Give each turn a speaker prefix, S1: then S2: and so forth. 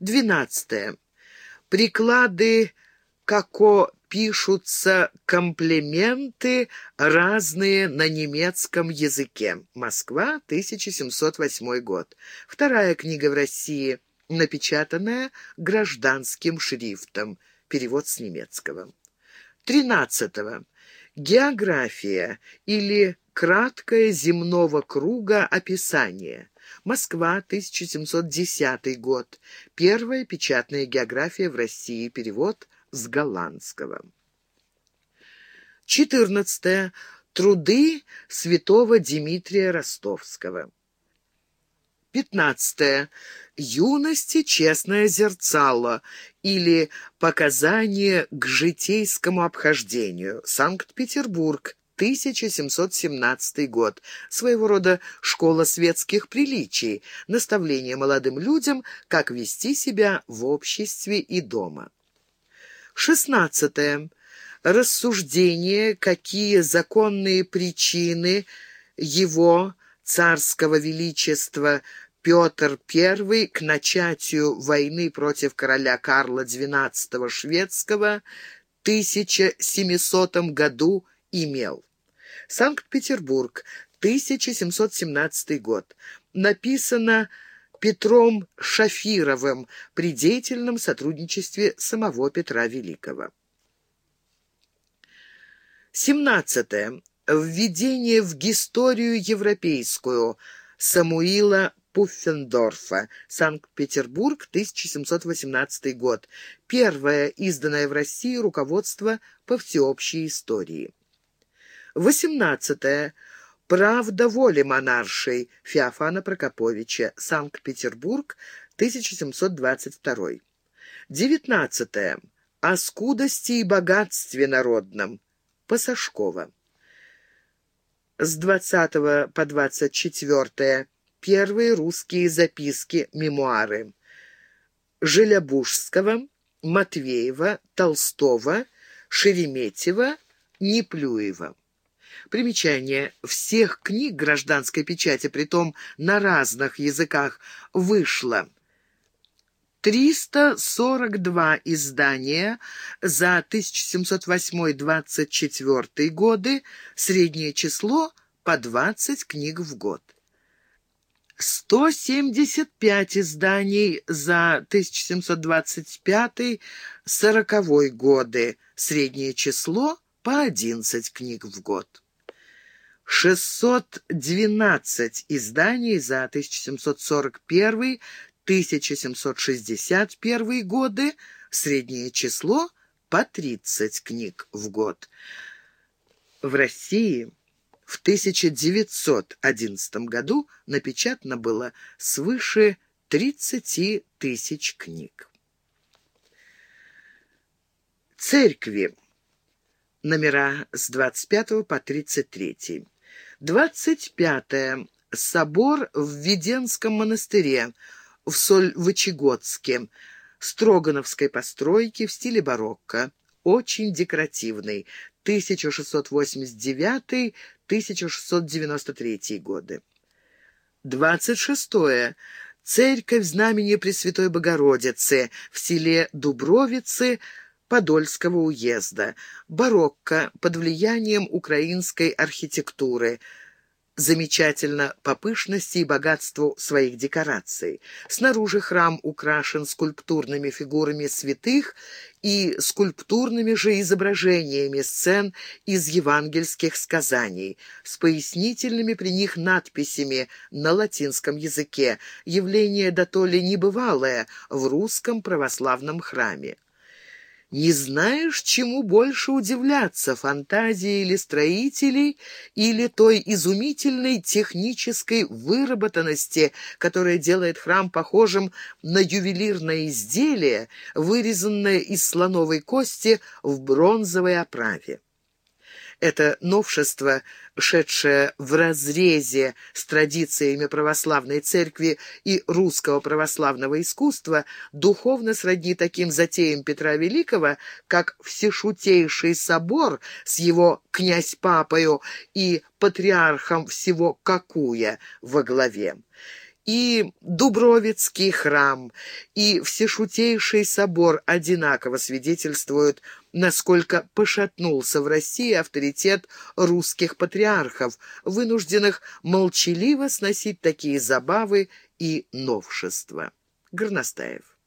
S1: Двенадцатое. Приклады како пишутся комплименты разные на немецком языке. Москва, 1708 год. Вторая книга в России, напечатанная гражданским шрифтом. Перевод с немецкого. Тринадцатого. География или краткое земного круга описание. Москва, 1710 год. Первая печатная география в России. Перевод с голландского. 14. Труды святого Дмитрия Ростовского. 15. Юности честное зерцало или показание к житейскому обхождению. Санкт-Петербург, 1717 год. Своего рода школа светских приличий, наставление молодым людям, как вести себя в обществе и дома. 16. Рассуждение, какие законные причины его царского величества Петр I к начатию войны против короля Карла XII шведского в 1700 году имел. Санкт-Петербург, 1717 год. Написано Петром Шафировым при деятельном сотрудничестве самого Петра Великого. 17. Введение в историю европейскую Самуила Пуффендорфа, Санкт-Петербург, 1718 год. Первое изданное в России руководство по всеобщей истории. 18. Правда воли монаршей Феофана Прокоповича, Санкт-Петербург, 1722. 19. О скудости и богатстве народном. Пасашкова. С 20 по 24 Первые русские записки, мемуары Желябужского, Матвеева, Толстого, Шереметьева, Неплюева. Примечание. Всех книг гражданской печати, притом на разных языках, вышло 342 издания за 1708-24 годы, среднее число по 20 книг в год. 175 изданий за 1725-40 годы, среднее число по 11 книг в год. 612 изданий за 1741-1761 годы, среднее число по 30 книг в год. В России в 1911 году напечатано было свыше 30 тысяч книг. Церкви. Номера с 25 по 33. 25. Собор в Веденском монастыре в Сольвычегодске, строгановской постройки в стиле барокко, очень декоративный, 1689-1693 годы. 26. Церковь Знамени Пресвятой Богородицы в селе Дубровицы Подольского уезда. Барокко под влиянием украинской архитектуры – замечательно по пышности и богатству своих декораций. Снаружи храм украшен скульптурными фигурами святых и скульптурными же изображениями сцен из евангельских сказаний, с пояснительными при них надписями на латинском языке, явление дотоле небывалое в русском православном храме. Не знаешь, чему больше удивляться, фантазии или строителей, или той изумительной технической выработанности, которая делает храм похожим на ювелирное изделие, вырезанное из слоновой кости в бронзовой оправе. Это новшество, шедшее в разрезе с традициями православной церкви и русского православного искусства, духовно сродни таким затеям Петра Великого, как Всешутейший собор с его князь-папою и патриархом всего Какуя во главе И Дубровицкий храм, и Всешутейший собор одинаково свидетельствуют, насколько пошатнулся в России авторитет русских патриархов, вынужденных молчаливо сносить такие забавы и новшества. Горностаев